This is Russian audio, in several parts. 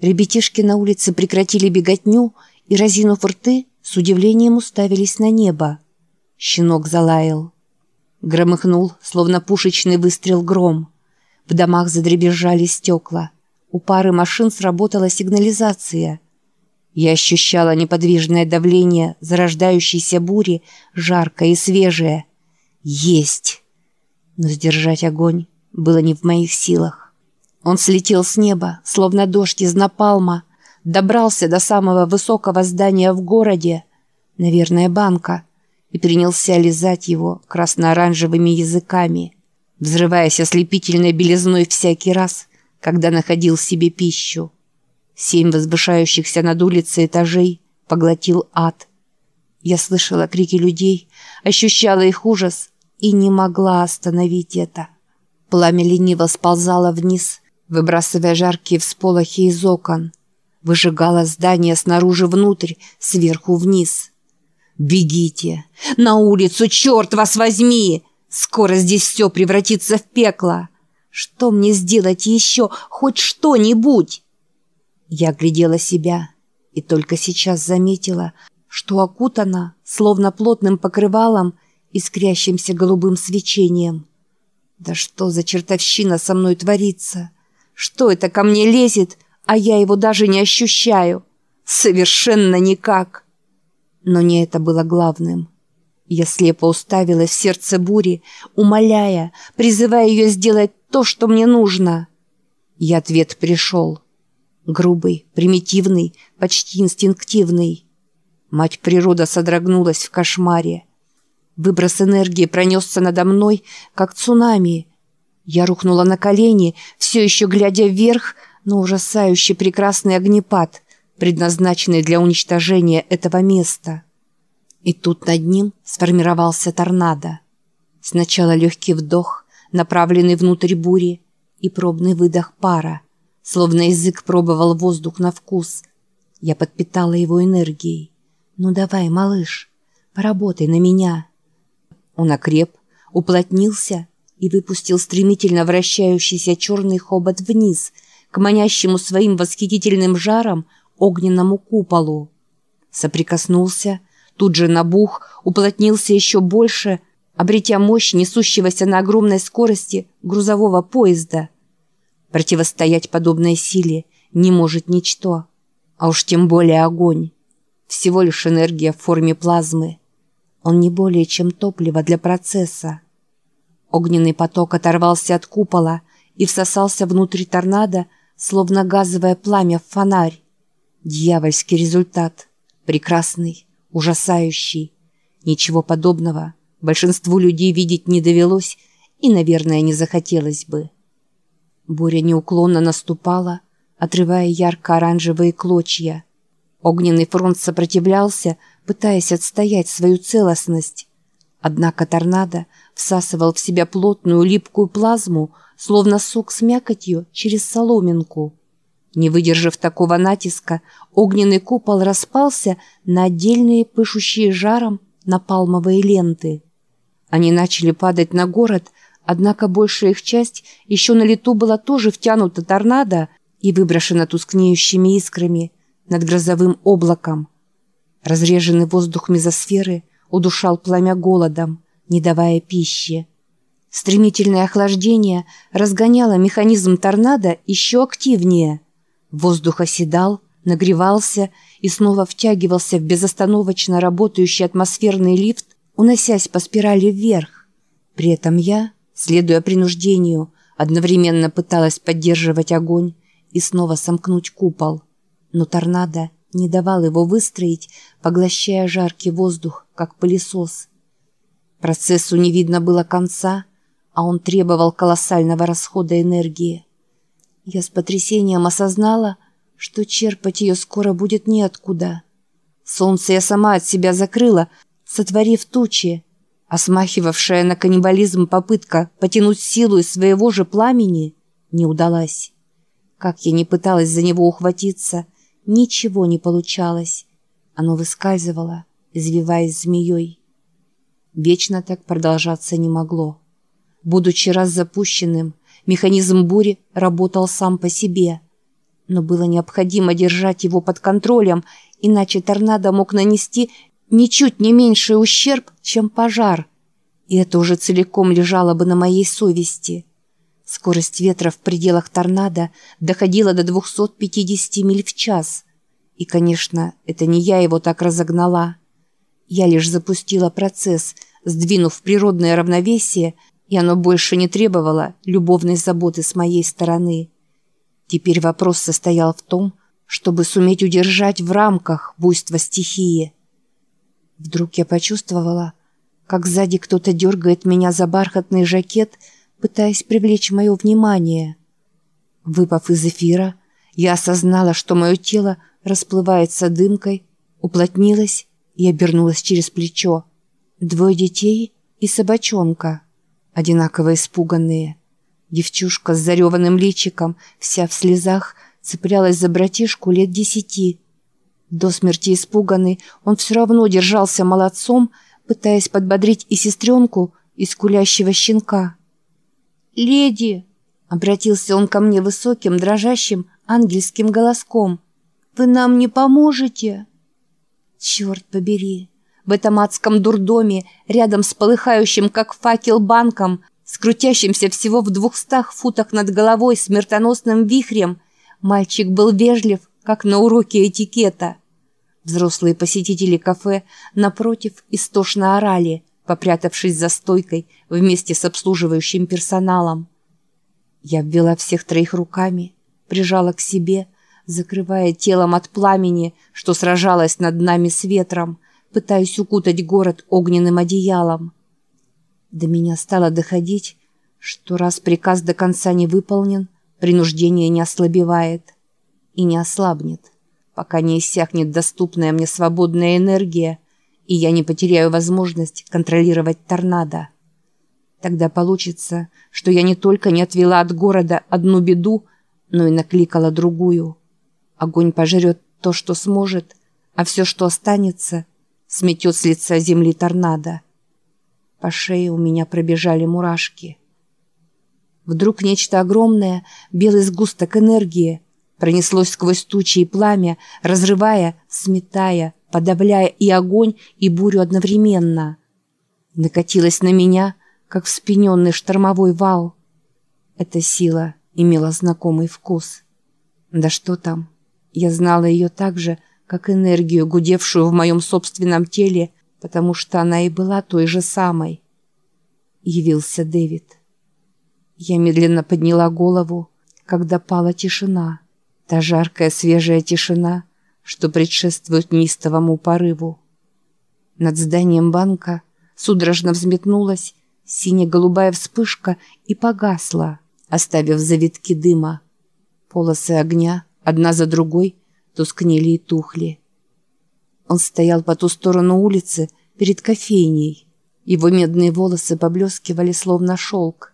Ребятишки на улице прекратили беготню и, разинув рты, с удивлением уставились на небо. Щенок залаял. Громыхнул, словно пушечный выстрел гром. В домах задребезжали стекла. У пары машин сработала сигнализация. Я ощущала неподвижное давление зарождающейся бури, жаркое и свежее. Есть! Но сдержать огонь было не в моих силах. Он слетел с неба, словно дождь из напалма, добрался до самого высокого здания в городе, наверное, банка, и принялся лизать его красно-оранжевыми языками, взрываясь ослепительной белизной всякий раз, когда находил себе пищу. Семь возвышающихся над улицей этажей поглотил ад. Я слышала крики людей, ощущала их ужас и не могла остановить это. Пламя лениво сползало вниз, выбрасывая жаркие всполохи из окон. Выжигало здание снаружи внутрь, сверху вниз. «Бегите! На улицу, черт вас возьми! Скоро здесь все превратится в пекло! Что мне сделать еще? Хоть что-нибудь!» Я глядела себя и только сейчас заметила, что окутана, словно плотным покрывалом, искрящимся голубым свечением. Да что за чертовщина со мной творится? Что это ко мне лезет, а я его даже не ощущаю? Совершенно никак. Но не это было главным. Я слепо уставилась в сердце бури, умоляя, призывая ее сделать то, что мне нужно. И ответ пришел. Грубый, примитивный, почти инстинктивный. Мать природа содрогнулась в кошмаре. Выброс энергии пронесся надо мной, как цунами. Я рухнула на колени, все еще глядя вверх, на ужасающий прекрасный огнепад, предназначенный для уничтожения этого места. И тут над ним сформировался торнадо. Сначала легкий вдох, направленный внутрь бури, и пробный выдох пара, словно язык пробовал воздух на вкус. Я подпитала его энергией. «Ну давай, малыш, поработай на меня». Он окреп, уплотнился и выпустил стремительно вращающийся черный хобот вниз, к манящему своим восхитительным жаром огненному куполу. Соприкоснулся, тут же набух, уплотнился еще больше, обретя мощь несущегося на огромной скорости грузового поезда. Противостоять подобной силе не может ничто, а уж тем более огонь. Всего лишь энергия в форме плазмы. Он не более чем топливо для процесса. Огненный поток оторвался от купола и всосался внутрь торнадо, словно газовое пламя в фонарь. Дьявольский результат. Прекрасный, ужасающий. Ничего подобного большинству людей видеть не довелось и, наверное, не захотелось бы. Буря неуклонно наступала, отрывая ярко-оранжевые клочья. Огненный фронт сопротивлялся, пытаясь отстоять свою целостность. Однако торнадо всасывал в себя плотную липкую плазму, словно сок с мякотью через соломинку. Не выдержав такого натиска, огненный купол распался на отдельные пышущие жаром напалмовые ленты. Они начали падать на город, однако большая их часть еще на лету была тоже втянута торнадо и выброшена тускнеющими искрами над грозовым облаком. Разреженный воздух мезосферы удушал пламя голодом, не давая пищи. Стремительное охлаждение разгоняло механизм торнадо еще активнее. Воздух оседал, нагревался и снова втягивался в безостановочно работающий атмосферный лифт, уносясь по спирали вверх. При этом я, следуя принуждению, одновременно пыталась поддерживать огонь и снова сомкнуть купол. Но торнадо не давал его выстроить, поглощая жаркий воздух, как пылесос. Процессу не видно было конца, а он требовал колоссального расхода энергии. Я с потрясением осознала, что черпать ее скоро будет неоткуда. Солнце я сама от себя закрыла, сотворив тучи, а смахивавшая на каннибализм попытка потянуть силу из своего же пламени не удалась. Как я не пыталась за него ухватиться — Ничего не получалось. Оно выскальзывало, извиваясь змеей. Вечно так продолжаться не могло. Будучи раз запущенным, механизм бури работал сам по себе. Но было необходимо держать его под контролем, иначе торнадо мог нанести ничуть не меньший ущерб, чем пожар. И это уже целиком лежало бы на моей совести. Скорость ветра в пределах торнадо доходила до 250 миль в час. И, конечно, это не я его так разогнала. Я лишь запустила процесс, сдвинув природное равновесие, и оно больше не требовало любовной заботы с моей стороны. Теперь вопрос состоял в том, чтобы суметь удержать в рамках буйства стихии. Вдруг я почувствовала, как сзади кто-то дергает меня за бархатный жакет, пытаясь привлечь мое внимание. Выпав из эфира, я осознала, что мое тело расплывается дымкой, уплотнилось и обернулась через плечо. Двое детей и собачонка, одинаково испуганные. Девчушка с зареванным личиком, вся в слезах, цеплялась за братишку лет десяти. До смерти испуганный, он все равно держался молодцом, пытаясь подбодрить и сестренку, и скулящего щенка. «Леди!» — обратился он ко мне высоким, дрожащим, ангельским голоском. «Вы нам не поможете?» «Черт побери!» В этом адском дурдоме, рядом с полыхающим, как факел, банком, с крутящимся всего в двухстах футах над головой смертоносным вихрем, мальчик был вежлив, как на уроке этикета. Взрослые посетители кафе, напротив, истошно орали, попрятавшись за стойкой вместе с обслуживающим персоналом. Я обвела всех троих руками, прижала к себе, закрывая телом от пламени, что сражалось над нами с ветром, пытаясь укутать город огненным одеялом. До меня стало доходить, что раз приказ до конца не выполнен, принуждение не ослабевает и не ослабнет, пока не иссякнет доступная мне свободная энергия, и я не потеряю возможность контролировать торнадо. Тогда получится, что я не только не отвела от города одну беду, но и накликала другую. Огонь пожрет то, что сможет, а все, что останется, сметет с лица земли торнадо. По шее у меня пробежали мурашки. Вдруг нечто огромное, белый сгусток энергии, пронеслось сквозь тучи и пламя, разрывая, сметая, подавляя и огонь, и бурю одновременно. Накатилась на меня, как вспененный штормовой вал. Эта сила имела знакомый вкус. Да что там, я знала ее так же, как энергию, гудевшую в моем собственном теле, потому что она и была той же самой. Явился Дэвид. Я медленно подняла голову, когда пала тишина. Та жаркая свежая тишина, что предшествует неистовому порыву. Над зданием банка судорожно взметнулась сине-голубая вспышка и погасла, оставив завитки дыма. Полосы огня, одна за другой, тускнели и тухли. Он стоял по ту сторону улицы, перед кофейней. Его медные волосы поблескивали, словно шелк.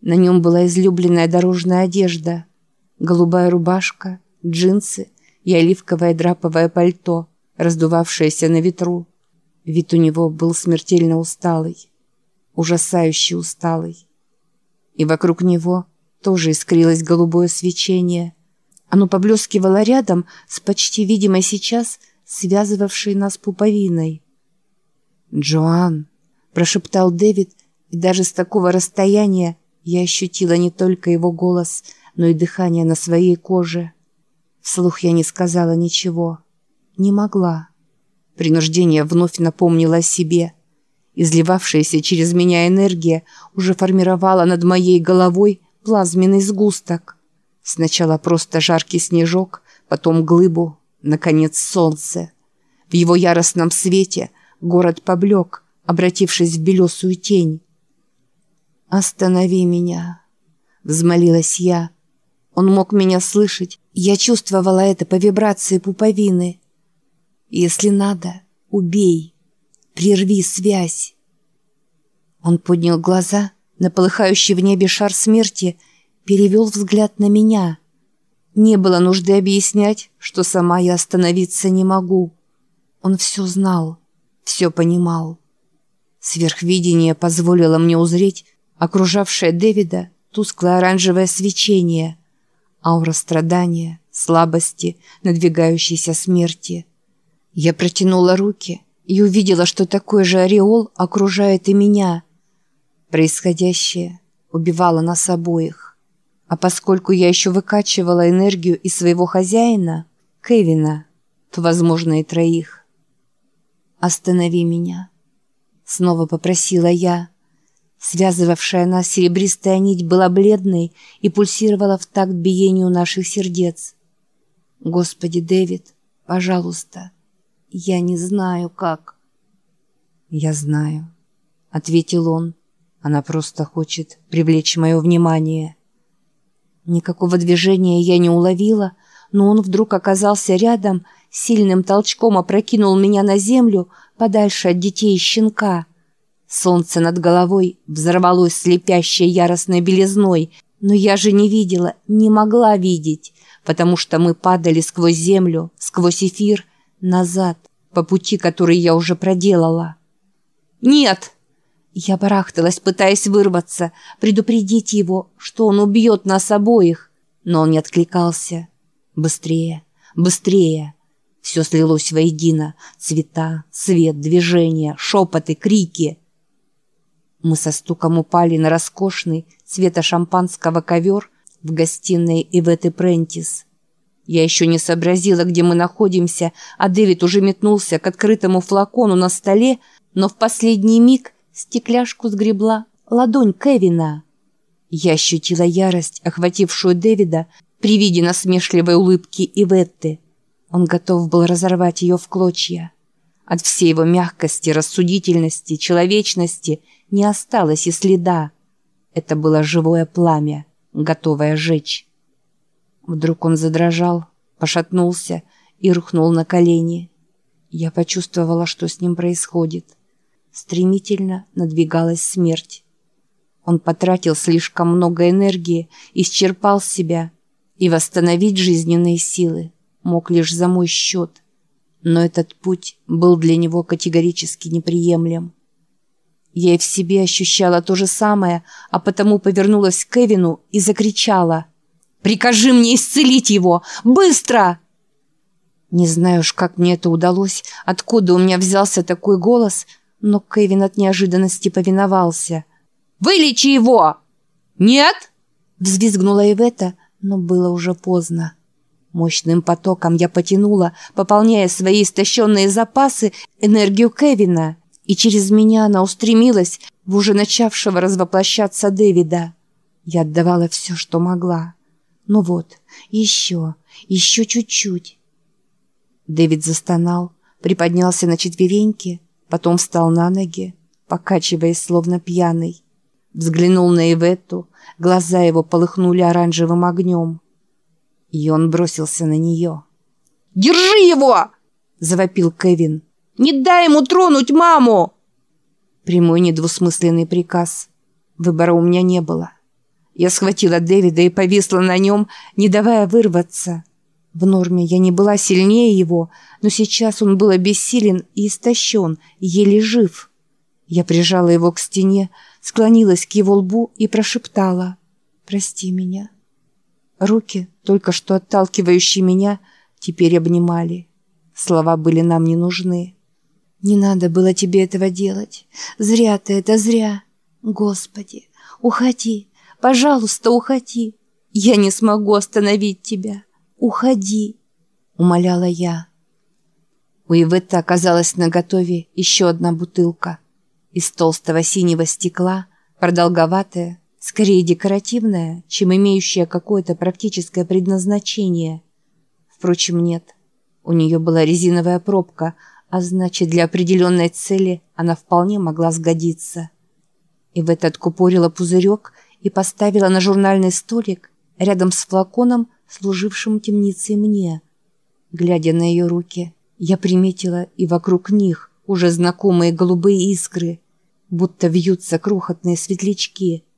На нем была излюбленная дорожная одежда — голубая рубашка, джинсы и оливковое драповое пальто, раздувавшееся на ветру. Вид у него был смертельно усталый, ужасающе усталый. И вокруг него тоже искрилось голубое свечение. Оно поблескивало рядом с почти видимой сейчас связывавшей нас пуповиной. «Джоан!» – прошептал Дэвид, и даже с такого расстояния я ощутила не только его голос – но и дыхание на своей коже. Вслух я не сказала ничего. Не могла. Принуждение вновь напомнило о себе. Изливавшаяся через меня энергия уже формировала над моей головой плазменный сгусток. Сначала просто жаркий снежок, потом глыбу, наконец солнце. В его яростном свете город поблек, обратившись в белесую тень. «Останови меня!» — взмолилась я, он мог меня слышать. Я чувствовала это по вибрации пуповины. Если надо, убей. Прерви связь. Он поднял глаза на полыхающий в небе шар смерти, перевел взгляд на меня. Не было нужды объяснять, что сама я остановиться не могу. Он все знал, все понимал. Сверхвидение позволило мне узреть окружавшее Дэвида тусклое оранжевое свечение — аура страдания, слабости, надвигающейся смерти. Я протянула руки и увидела, что такой же ореол окружает и меня. Происходящее убивало нас обоих. А поскольку я еще выкачивала энергию из своего хозяина, Кевина, то, возможно, и троих. «Останови меня», — снова попросила я. Связывавшая нас серебристая нить была бледной и пульсировала в такт биению наших сердец. «Господи, Дэвид, пожалуйста, я не знаю, как...» «Я знаю», — ответил он. «Она просто хочет привлечь мое внимание». Никакого движения я не уловила, но он вдруг оказался рядом, сильным толчком опрокинул меня на землю подальше от детей и щенка. Солнце над головой взорвалось слепящей яростной белизной, но я же не видела, не могла видеть, потому что мы падали сквозь землю, сквозь эфир, назад, по пути, который я уже проделала. «Нет!» Я барахталась, пытаясь вырваться, предупредить его, что он убьет нас обоих, но он не откликался. Быстрее, быстрее. Все слилось воедино. Цвета, свет, движение, шепоты, крики. Мы со стуком упали на роскошный цвета шампанского ковер в гостиной Иветы Прентис. Я еще не сообразила, где мы находимся, а Дэвид уже метнулся к открытому флакону на столе, но в последний миг стекляшку сгребла ладонь Кевина. Я ощутила ярость, охватившую Дэвида при виде насмешливой улыбки Иветты. Он готов был разорвать ее в клочья. От всей его мягкости, рассудительности, человечности не осталось и следа. Это было живое пламя, готовое жечь. Вдруг он задрожал, пошатнулся и рухнул на колени. Я почувствовала, что с ним происходит. Стремительно надвигалась смерть. Он потратил слишком много энергии, исчерпал себя, и восстановить жизненные силы мог лишь за мой счет. Но этот путь был для него категорически неприемлем. Я и в себе ощущала то же самое, а потому повернулась к Кевину и закричала. «Прикажи мне исцелить его! Быстро!» Не знаю уж, как мне это удалось, откуда у меня взялся такой голос, но Кевин от неожиданности повиновался. «Вылечи его!» «Нет!» — взвизгнула Ивета, но было уже поздно. Мощным потоком я потянула, пополняя свои истощенные запасы, энергию Кевина, и через меня она устремилась в уже начавшего развоплощаться Дэвида. Я отдавала все, что могла. Ну вот, еще, еще чуть-чуть. Дэвид застонал, приподнялся на четвереньки, потом встал на ноги, покачиваясь, словно пьяный. Взглянул на Иветту, глаза его полыхнули оранжевым огнем. И он бросился на нее. «Держи его!» – завопил Кевин. «Не дай ему тронуть маму!» Прямой недвусмысленный приказ. Выбора у меня не было. Я схватила Дэвида и повисла на нем, не давая вырваться. В норме я не была сильнее его, но сейчас он был обессилен и истощен, еле жив. Я прижала его к стене, склонилась к его лбу и прошептала «Прости меня». Руки, только что отталкивающие меня, теперь обнимали. Слова были нам не нужны. «Не надо было тебе этого делать. Зря ты это, зря. Господи, уходи, пожалуйста, уходи. Я не смогу остановить тебя. Уходи», — умоляла я. У Иветты оказалась наготове еще одна бутылка. Из толстого синего стекла, продолговатая, скорее декоративная, чем имеющая какое-то практическое предназначение. Впрочем, нет. У нее была резиновая пробка, а значит, для определенной цели она вполне могла сгодиться. И в этот купорила пузырек и поставила на журнальный столик рядом с флаконом, служившим темницей мне. Глядя на ее руки, я приметила и вокруг них уже знакомые голубые искры, будто вьются крохотные светлячки –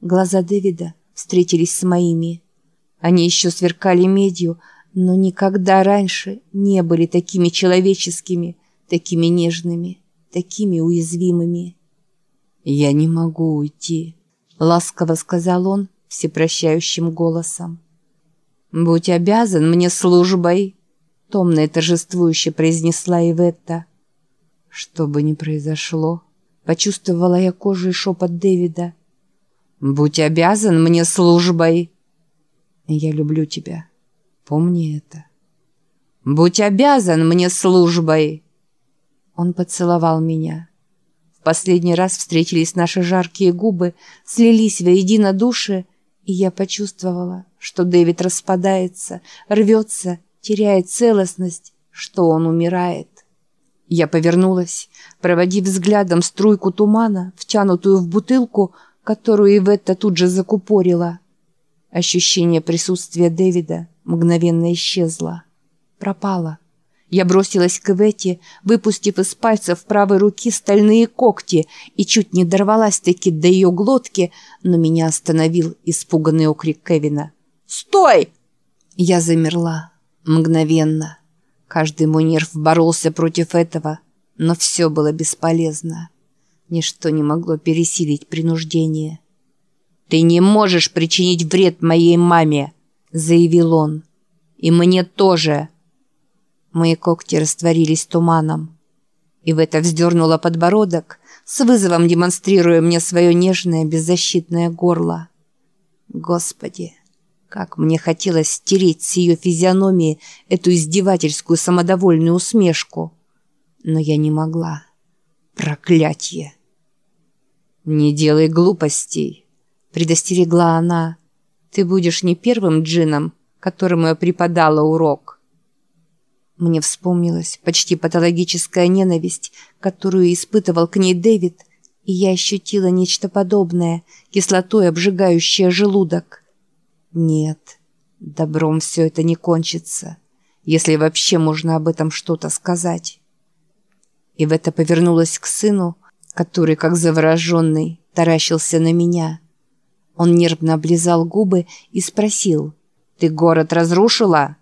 Глаза Дэвида встретились с моими. Они еще сверкали медью, но никогда раньше не были такими человеческими, такими нежными, такими уязвимыми. «Я не могу уйти», — ласково сказал он всепрощающим голосом. «Будь обязан мне службой», — томно и торжествующе произнесла Иветта. Что бы ни произошло, почувствовала я кожей шепот Дэвида. «Будь обязан мне службой». «Я люблю тебя. Помни это». «Будь обязан мне службой!» Он поцеловал меня. В последний раз встретились наши жаркие губы, слились воедино души, и я почувствовала, что Дэвид распадается, рвется, теряет целостность, что он умирает. Я повернулась, проводив взглядом струйку тумана, втянутую в бутылку, которую Иветта тут же закупорила. Ощущение присутствия Дэвида мгновенно исчезло пропала. Я бросилась к Иветте, выпустив из пальцев правой руки стальные когти и чуть не дорвалась-таки до ее глотки, но меня остановил испуганный окрик Кевина. «Стой!» Я замерла. Мгновенно. Каждый мой нерв боролся против этого, но все было бесполезно. Ничто не могло пересилить принуждение. «Ты не можешь причинить вред моей маме!» — заявил он. «И мне тоже!» Мои когти растворились туманом. И в это вздернула подбородок, с вызовом демонстрируя мне свое нежное беззащитное горло. Господи, как мне хотелось стереть с ее физиономии эту издевательскую самодовольную усмешку. Но я не могла. Проклятье! «Не делай глупостей», — предостерегла она. «Ты будешь не первым джином, которому я преподала урок». Мне вспомнилась почти патологическая ненависть, которую испытывал к ней Дэвид, и я ощутила нечто подобное, кислотой обжигающее желудок. Нет, добром все это не кончится, если вообще можно об этом что-то сказать. И в это повернулась к сыну, который, как завороженный, таращился на меня. Он нервно облизал губы и спросил, «Ты город разрушила?»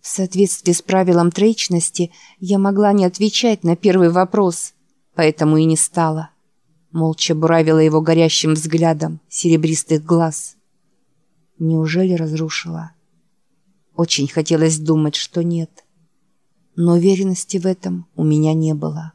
В соответствии с правилом тречности я могла не отвечать на первый вопрос, поэтому и не стала. Молча буравила его горящим взглядом серебристых глаз. Неужели разрушила? Очень хотелось думать, что нет. Но уверенности в этом у меня не было.